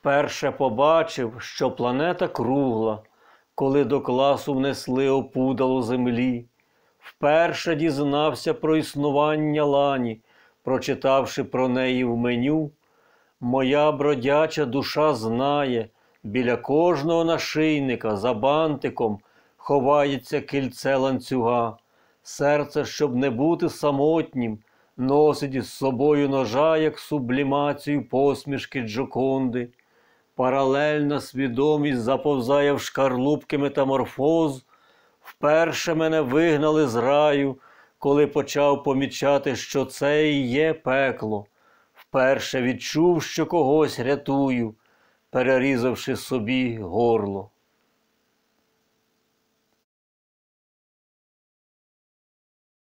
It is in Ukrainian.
Вперше побачив, що планета кругла, коли до класу внесли опудало землі. Вперше дізнався про існування лані, прочитавши про неї в меню. Моя бродяча душа знає, біля кожного нашийника за бантиком ховається кільце ланцюга. Серце, щоб не бути самотнім, носить із собою ножа, як сублімацію посмішки Джоконди. Паралельна свідомість заповзає в шкарлупки метаморфоз. Вперше мене вигнали з раю, коли почав помічати, що це і є пекло. Вперше відчув, що когось рятую, перерізавши собі горло.